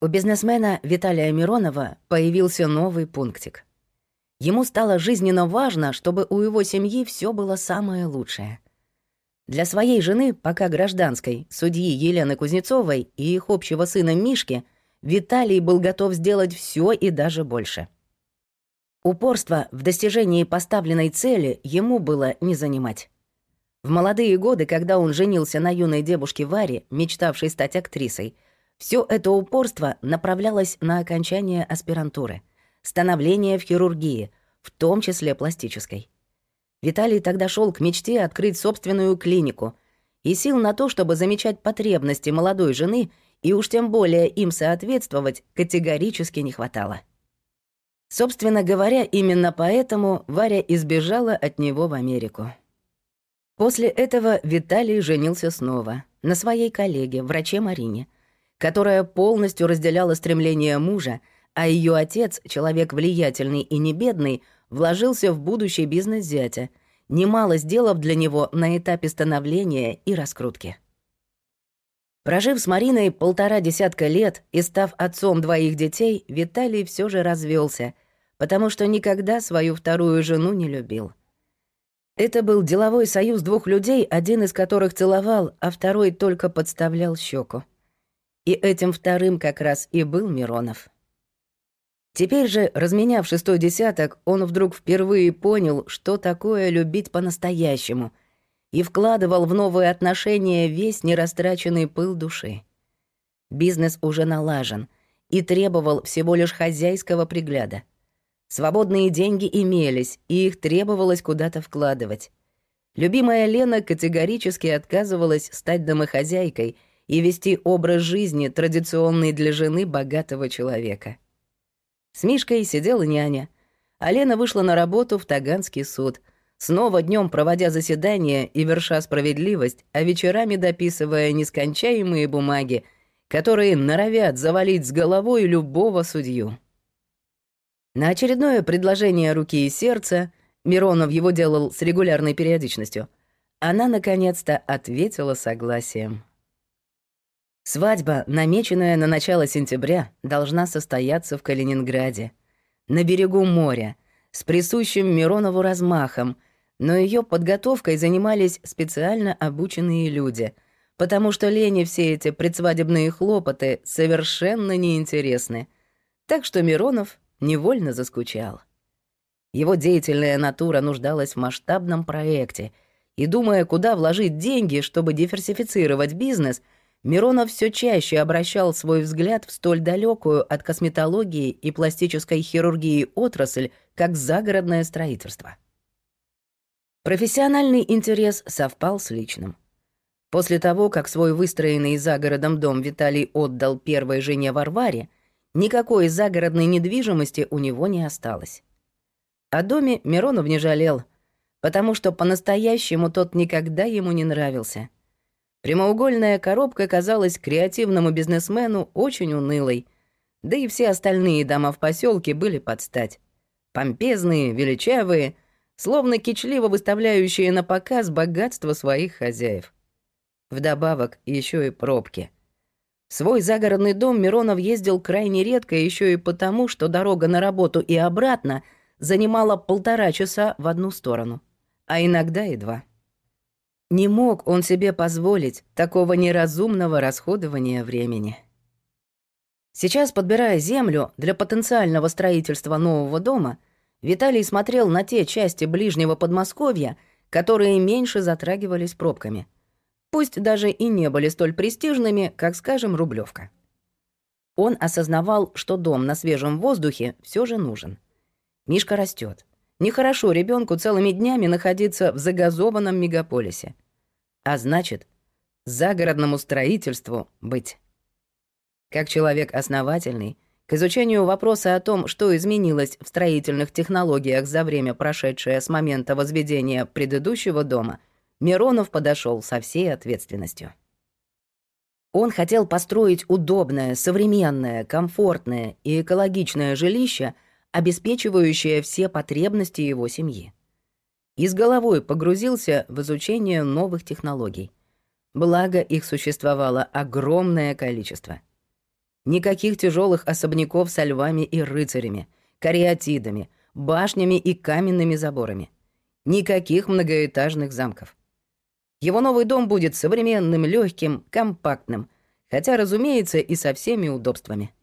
У бизнесмена Виталия Миронова появился новый пунктик. Ему стало жизненно важно, чтобы у его семьи все было самое лучшее. Для своей жены, пока гражданской, судьи Елены Кузнецовой и их общего сына Мишки, Виталий был готов сделать все и даже больше. Упорство в достижении поставленной цели ему было не занимать. В молодые годы, когда он женился на юной девушке Варе, мечтавшей стать актрисой, все это упорство направлялось на окончание аспирантуры, становление в хирургии, в том числе пластической. Виталий тогда шел к мечте открыть собственную клинику, и сил на то, чтобы замечать потребности молодой жены и уж тем более им соответствовать, категорически не хватало. Собственно говоря, именно поэтому Варя избежала от него в Америку. После этого Виталий женился снова на своей коллеге, враче Марине — которая полностью разделяла стремление мужа, а ее отец, человек влиятельный и не бедный, вложился в будущий бизнес зятя, немало сделав для него на этапе становления и раскрутки. Прожив с Мариной полтора десятка лет и став отцом двоих детей, Виталий все же развелся, потому что никогда свою вторую жену не любил. Это был деловой союз двух людей, один из которых целовал, а второй только подставлял щеку. И этим вторым как раз и был Миронов. Теперь же, разменяв шестой десяток, он вдруг впервые понял, что такое любить по-настоящему, и вкладывал в новые отношения весь нерастраченный пыл души. Бизнес уже налажен и требовал всего лишь хозяйского пригляда. Свободные деньги имелись, и их требовалось куда-то вкладывать. Любимая Лена категорически отказывалась стать домохозяйкой — и вести образ жизни, традиционный для жены богатого человека. С Мишкой сидела няня, а Лена вышла на работу в Таганский суд, снова днем проводя заседания и верша справедливость, а вечерами дописывая нескончаемые бумаги, которые норовят завалить с головой любого судью. На очередное предложение руки и сердца, Миронов его делал с регулярной периодичностью, она наконец-то ответила согласием. Свадьба, намеченная на начало сентября, должна состояться в Калининграде, на берегу моря, с присущим Миронову размахом, но ее подготовкой занимались специально обученные люди, потому что Лене все эти предсвадебные хлопоты совершенно неинтересны. Так что Миронов невольно заскучал. Его деятельная натура нуждалась в масштабном проекте, и, думая, куда вложить деньги, чтобы диверсифицировать бизнес — Миронов все чаще обращал свой взгляд в столь далекую от косметологии и пластической хирургии отрасль, как загородное строительство. Профессиональный интерес совпал с личным. После того, как свой выстроенный за городом дом Виталий отдал первой жене Варваре, никакой загородной недвижимости у него не осталось. О доме Миронов не жалел, потому что по-настоящему тот никогда ему не нравился — Прямоугольная коробка казалась креативному бизнесмену очень унылой, да и все остальные дома в поселке были под стать. Помпезные, величавые, словно кичливо выставляющие на показ богатство своих хозяев. Вдобавок еще и пробки. В свой загородный дом Миронов ездил крайне редко еще и потому, что дорога на работу и обратно занимала полтора часа в одну сторону, а иногда и два. Не мог он себе позволить такого неразумного расходования времени. Сейчас, подбирая землю для потенциального строительства нового дома, Виталий смотрел на те части ближнего Подмосковья, которые меньше затрагивались пробками. Пусть даже и не были столь престижными, как, скажем, Рублевка. Он осознавал, что дом на свежем воздухе все же нужен. Мишка растет. Нехорошо ребенку целыми днями находиться в загазованном мегаполисе. А значит, загородному строительству быть. Как человек основательный, к изучению вопроса о том, что изменилось в строительных технологиях за время, прошедшее с момента возведения предыдущего дома, Миронов подошел со всей ответственностью. Он хотел построить удобное, современное, комфортное и экологичное жилище — обеспечивающая все потребности его семьи. И с головой погрузился в изучение новых технологий. Благо, их существовало огромное количество. Никаких тяжелых особняков со львами и рыцарями, кариатидами, башнями и каменными заборами. Никаких многоэтажных замков. Его новый дом будет современным, легким, компактным, хотя, разумеется, и со всеми удобствами.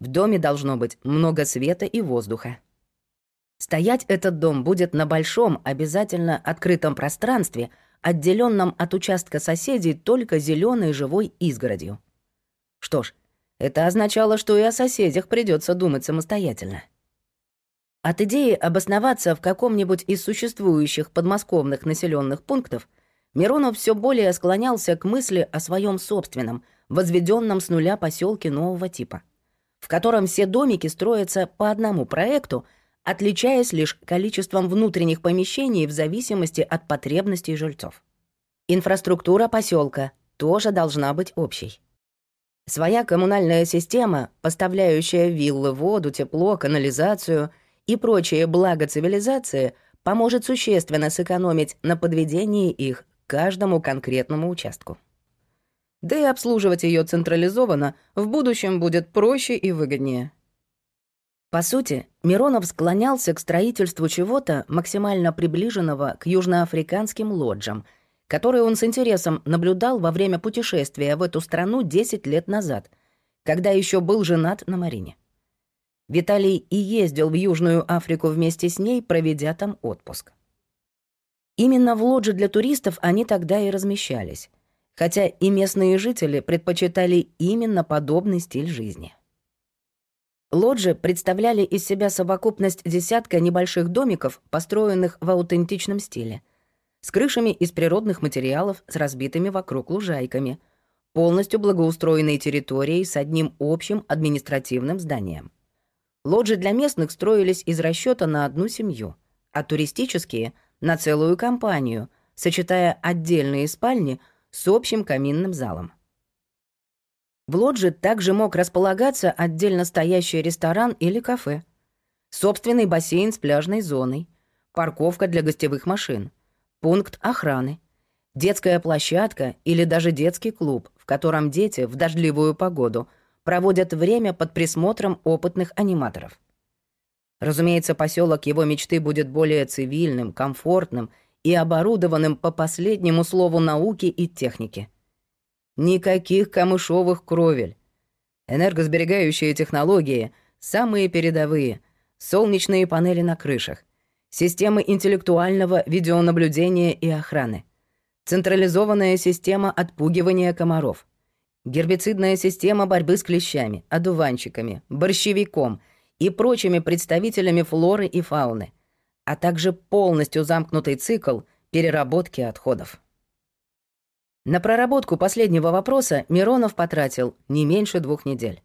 В доме должно быть много света и воздуха. Стоять этот дом будет на большом, обязательно открытом пространстве, отделенном от участка соседей только зеленой живой изгородью. Что ж, это означало, что и о соседях придется думать самостоятельно. От идеи обосноваться в каком-нибудь из существующих подмосковных населенных пунктов Миронов все более склонялся к мысли о своем собственном, возведенном с нуля поселке нового типа, в котором все домики строятся по одному проекту, отличаясь лишь количеством внутренних помещений в зависимости от потребностей жильцов. Инфраструктура поселка тоже должна быть общей. Своя коммунальная система, поставляющая виллы, воду, тепло, канализацию и прочие блага цивилизации, поможет существенно сэкономить на подведении их каждому конкретному участку. Да и обслуживать ее централизованно в будущем будет проще и выгоднее. По сути, Миронов склонялся к строительству чего-то максимально приближенного к южноафриканским лоджам, которые он с интересом наблюдал во время путешествия в эту страну 10 лет назад, когда еще был женат на Марине. Виталий и ездил в Южную Африку вместе с ней, проведя там отпуск. Именно в лодже для туристов они тогда и размещались, хотя и местные жители предпочитали именно подобный стиль жизни. Лоджи представляли из себя совокупность десятка небольших домиков, построенных в аутентичном стиле, с крышами из природных материалов с разбитыми вокруг лужайками, полностью благоустроенной территорией с одним общим административным зданием. Лоджи для местных строились из расчета на одну семью, а туристические — на целую компанию, сочетая отдельные спальни с общим каминным залом. В лодже также мог располагаться отдельно стоящий ресторан или кафе, собственный бассейн с пляжной зоной, парковка для гостевых машин, пункт охраны, детская площадка или даже детский клуб, в котором дети в дождливую погоду проводят время под присмотром опытных аниматоров. Разумеется, поселок его мечты будет более цивильным, комфортным и оборудованным по последнему слову науки и техники. Никаких камышовых кровель. Энергосберегающие технологии, самые передовые, солнечные панели на крышах, системы интеллектуального видеонаблюдения и охраны, централизованная система отпугивания комаров, гербицидная система борьбы с клещами, одуванчиками, борщевиком — и прочими представителями флоры и фауны, а также полностью замкнутый цикл переработки отходов. На проработку последнего вопроса Миронов потратил не меньше двух недель.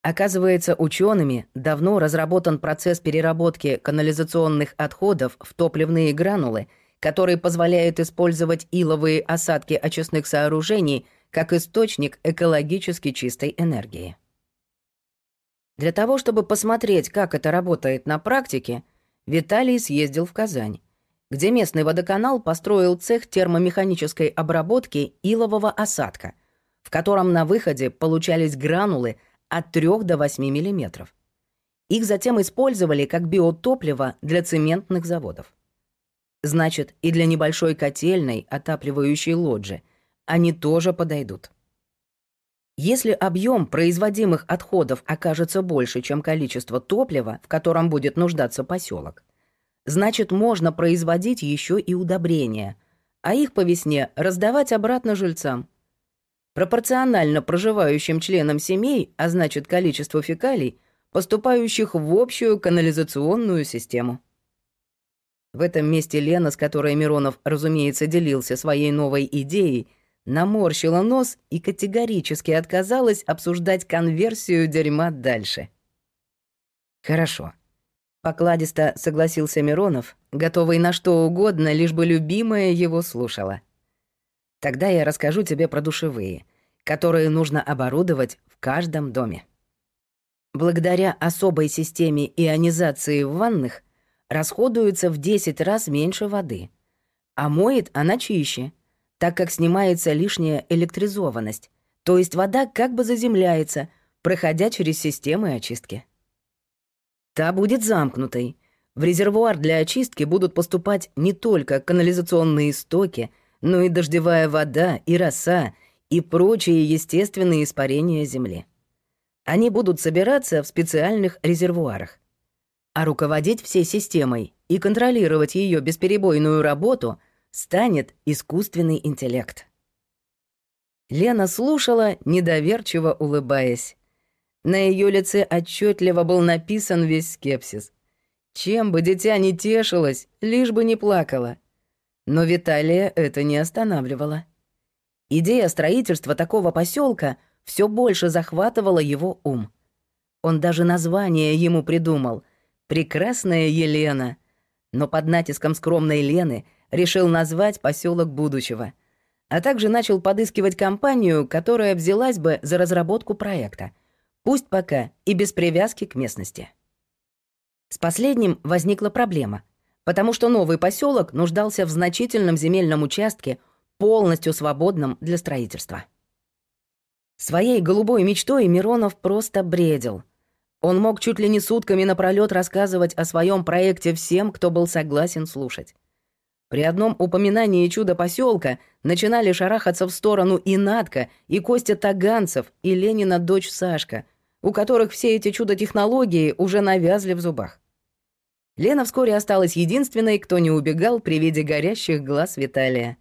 Оказывается, учеными давно разработан процесс переработки канализационных отходов в топливные гранулы, который позволяет использовать иловые осадки очистных сооружений как источник экологически чистой энергии. Для того, чтобы посмотреть, как это работает на практике, Виталий съездил в Казань, где местный водоканал построил цех термомеханической обработки илового осадка, в котором на выходе получались гранулы от 3 до 8 мм. Их затем использовали как биотопливо для цементных заводов. Значит, и для небольшой котельной, отапливающей лоджи, они тоже подойдут. Если объем производимых отходов окажется больше, чем количество топлива, в котором будет нуждаться поселок, значит, можно производить еще и удобрения, а их по весне раздавать обратно жильцам. Пропорционально проживающим членам семей, а значит, количеству фекалий, поступающих в общую канализационную систему. В этом месте Лена, с которой Миронов, разумеется, делился своей новой идеей, наморщила нос и категорически отказалась обсуждать конверсию дерьма дальше. «Хорошо», — покладисто согласился Миронов, готовый на что угодно, лишь бы любимая его слушала. «Тогда я расскажу тебе про душевые, которые нужно оборудовать в каждом доме». Благодаря особой системе ионизации в ванных расходуется в 10 раз меньше воды, а моет она чище — так как снимается лишняя электризованность, то есть вода как бы заземляется, проходя через системы очистки. Та будет замкнутой. В резервуар для очистки будут поступать не только канализационные стоки, но и дождевая вода, и роса, и прочие естественные испарения Земли. Они будут собираться в специальных резервуарах. А руководить всей системой и контролировать ее бесперебойную работу станет искусственный интеллект. Лена слушала, недоверчиво улыбаясь. На ее лице отчетливо был написан весь скепсис. Чем бы дитя не тешилось, лишь бы не плакала. Но Виталия это не останавливало. Идея строительства такого поселка все больше захватывала его ум. Он даже название ему придумал «Прекрасная Елена», но под натиском скромной Лены решил назвать поселок будущего, а также начал подыскивать компанию, которая взялась бы за разработку проекта, пусть пока и без привязки к местности. С последним возникла проблема, потому что новый поселок нуждался в значительном земельном участке, полностью свободном для строительства. Своей голубой мечтой Миронов просто бредил. Он мог чуть ли не сутками напролёт рассказывать о своем проекте всем, кто был согласен слушать. При одном упоминании чудо поселка начинали шарахаться в сторону и Надка, и Костя Таганцев, и Ленина дочь Сашка, у которых все эти чудо-технологии уже навязли в зубах. Лена вскоре осталась единственной, кто не убегал при виде горящих глаз Виталия.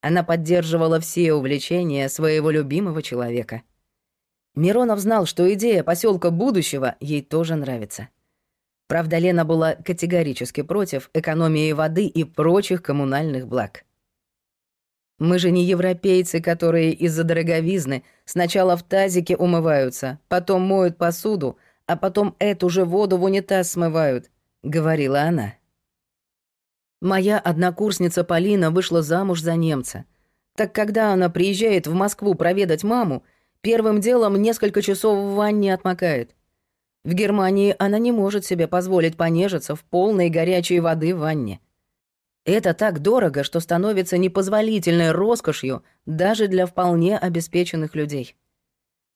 Она поддерживала все увлечения своего любимого человека. Миронов знал, что идея поселка будущего ей тоже нравится. Правда, Лена была категорически против экономии воды и прочих коммунальных благ. Мы же не европейцы, которые из-за дороговизны сначала в тазике умываются, потом моют посуду, а потом эту же воду в унитаз смывают, говорила она. Моя однокурсница Полина вышла замуж за немца. Так когда она приезжает в Москву проведать маму, первым делом несколько часов в ванне отмокает. В Германии она не может себе позволить понежиться в полной горячей воды в ванне. Это так дорого, что становится непозволительной роскошью даже для вполне обеспеченных людей.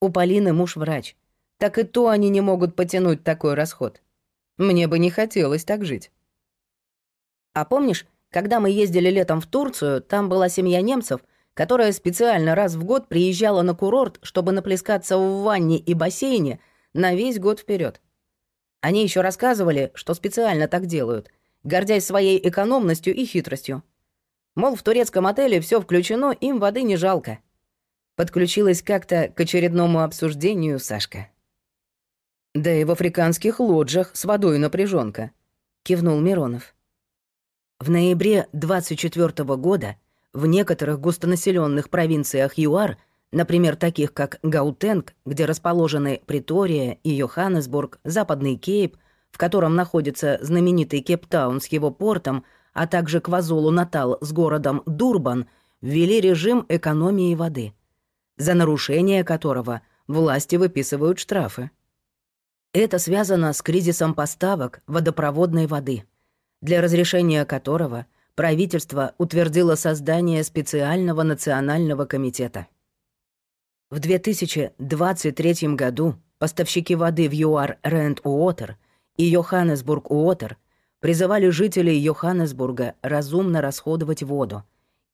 У Полины муж врач. Так и то они не могут потянуть такой расход. Мне бы не хотелось так жить. А помнишь, когда мы ездили летом в Турцию, там была семья немцев, которая специально раз в год приезжала на курорт, чтобы наплескаться в ванне и бассейне на весь год вперед. Они еще рассказывали, что специально так делают, гордясь своей экономностью и хитростью. Мол, в турецком отеле все включено, им воды не жалко. Подключилась как-то к очередному обсуждению Сашка. «Да и в африканских лоджах с водой напряженка, кивнул Миронов. В ноябре 24 года в некоторых густонаселенных провинциях ЮАР, например, таких как Гаутенг, где расположены Притория и Йоханнесбург, Западный Кейп, в котором находится знаменитый Кейптаун с его портом, а также Квазулу-Натал с городом Дурбан, ввели режим экономии воды, за нарушение которого власти выписывают штрафы. Это связано с кризисом поставок водопроводной воды – для разрешения которого правительство утвердило создание специального национального комитета. В 2023 году поставщики воды в ЮАР Рент Уотер и Йоханнесбург Уотер призывали жителей Йоханнесбурга разумно расходовать воду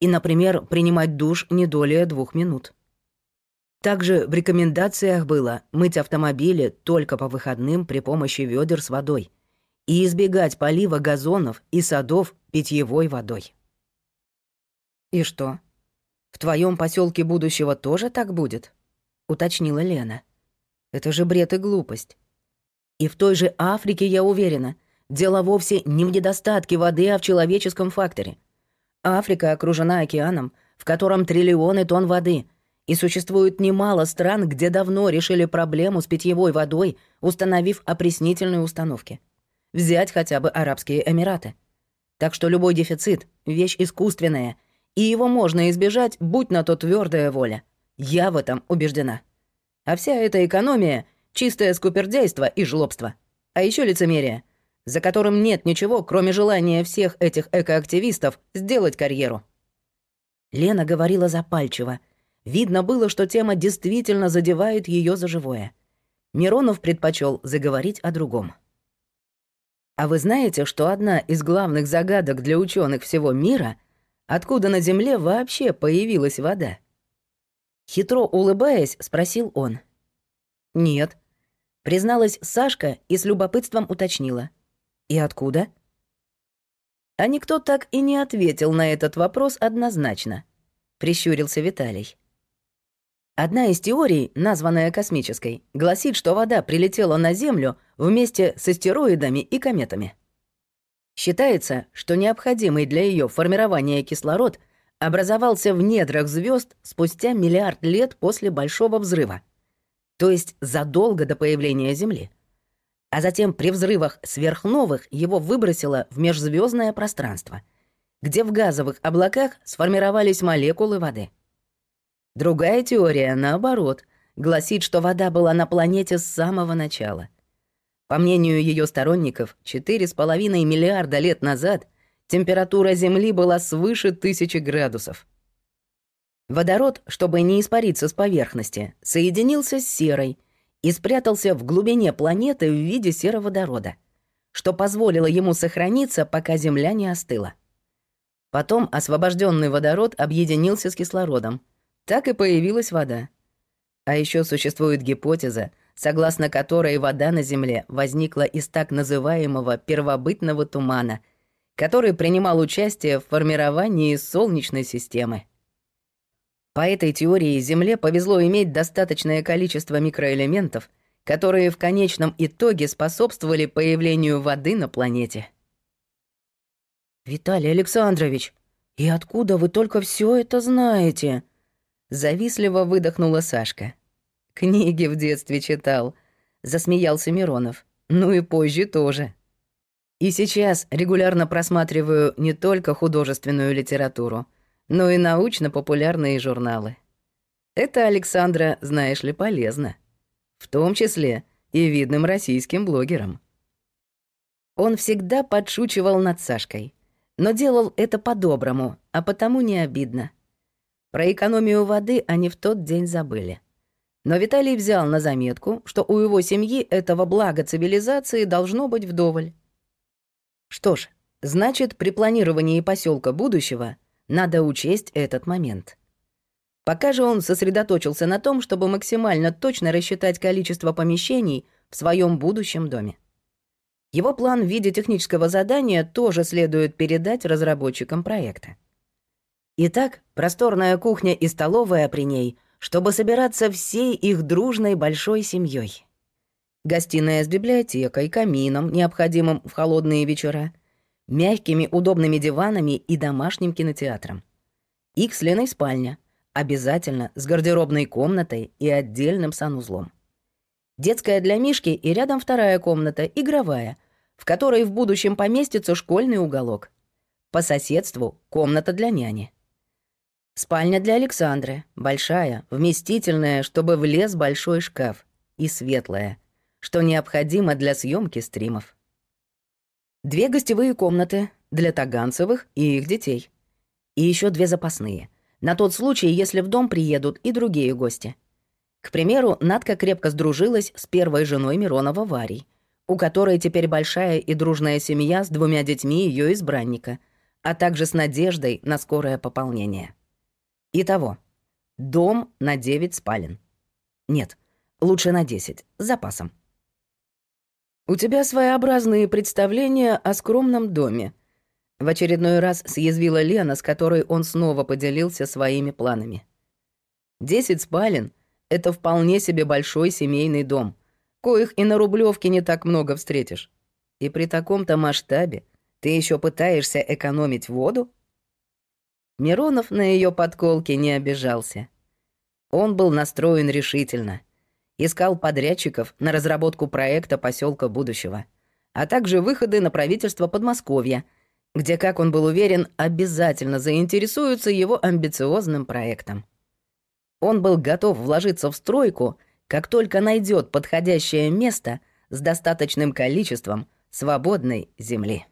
и, например, принимать душ не долее двух минут. Также в рекомендациях было мыть автомобили только по выходным при помощи ведер с водой – и избегать полива газонов и садов питьевой водой. «И что, в твоем поселке будущего тоже так будет?» — уточнила Лена. «Это же бред и глупость. И в той же Африке, я уверена, дело вовсе не в недостатке воды, а в человеческом факторе. Африка окружена океаном, в котором триллионы тонн воды, и существует немало стран, где давно решили проблему с питьевой водой, установив опреснительные установки. Взять хотя бы Арабские Эмираты. Так что любой дефицит — вещь искусственная, и его можно избежать, будь на то твердая воля. Я в этом убеждена. А вся эта экономия — чистое скупердейство и жлобство. А еще лицемерие, за которым нет ничего, кроме желания всех этих экоактивистов сделать карьеру. Лена говорила запальчиво. Видно было, что тема действительно задевает ее за живое. Миронов предпочел заговорить о другом. А вы знаете, что одна из главных загадок для ученых всего мира — откуда на Земле вообще появилась вода? Хитро улыбаясь, спросил он. «Нет», — призналась Сашка и с любопытством уточнила. «И откуда?» А никто так и не ответил на этот вопрос однозначно, прищурился Виталий. Одна из теорий, названная космической, гласит, что вода прилетела на Землю вместе с астероидами и кометами. Считается, что необходимый для ее формирования кислород образовался в недрах звезд спустя миллиард лет после Большого взрыва, то есть задолго до появления Земли. А затем при взрывах сверхновых его выбросило в межзвездное пространство, где в газовых облаках сформировались молекулы воды. Другая теория, наоборот, гласит, что вода была на планете с самого начала — по мнению ее сторонников, 4,5 миллиарда лет назад температура Земли была свыше тысячи градусов. Водород, чтобы не испариться с поверхности, соединился с серой и спрятался в глубине планеты в виде сероводорода, что позволило ему сохраниться, пока Земля не остыла. Потом освобожденный водород объединился с кислородом. Так и появилась вода. А еще существует гипотеза, согласно которой вода на Земле возникла из так называемого первобытного тумана, который принимал участие в формировании Солнечной системы. По этой теории Земле повезло иметь достаточное количество микроэлементов, которые в конечном итоге способствовали появлению воды на планете. «Виталий Александрович, и откуда вы только все это знаете?» Завистливо выдохнула Сашка. Книги в детстве читал, засмеялся Миронов. Ну и позже тоже. И сейчас регулярно просматриваю не только художественную литературу, но и научно-популярные журналы. Это, Александра, знаешь ли, полезно. В том числе и видным российским блогерам. Он всегда подшучивал над Сашкой, но делал это по-доброму, а потому не обидно. Про экономию воды они в тот день забыли. Но Виталий взял на заметку, что у его семьи этого блага цивилизации должно быть вдоволь. Что ж, значит, при планировании поселка будущего надо учесть этот момент. Пока же он сосредоточился на том, чтобы максимально точно рассчитать количество помещений в своем будущем доме. Его план в виде технического задания тоже следует передать разработчикам проекта. Итак, просторная кухня и столовая при ней — чтобы собираться всей их дружной большой семьей. Гостиная с библиотекой, камином, необходимым в холодные вечера, мягкими удобными диванами и домашним кинотеатром. Их с Леной спальня, обязательно с гардеробной комнатой и отдельным санузлом. Детская для Мишки и рядом вторая комната, игровая, в которой в будущем поместится школьный уголок. По соседству комната для няни. Спальня для Александры, большая, вместительная, чтобы влез большой шкаф, и светлая, что необходимо для съемки стримов. Две гостевые комнаты для Таганцевых и их детей. И еще две запасные, на тот случай, если в дом приедут и другие гости. К примеру, Надка крепко сдружилась с первой женой Миронова Варей, у которой теперь большая и дружная семья с двумя детьми ее избранника, а также с надеждой на скорое пополнение. Итого, дом на 9 спален. Нет, лучше на 10, с запасом. «У тебя своеобразные представления о скромном доме», в очередной раз съязвила Лена, с которой он снова поделился своими планами. «Десять спален — это вполне себе большой семейный дом, коих и на Рублевке не так много встретишь. И при таком-то масштабе ты еще пытаешься экономить воду?» Миронов на ее подколки не обижался. Он был настроен решительно. Искал подрядчиков на разработку проекта поселка будущего, а также выходы на правительство Подмосковья, где, как он был уверен, обязательно заинтересуются его амбициозным проектом. Он был готов вложиться в стройку, как только найдет подходящее место с достаточным количеством свободной земли.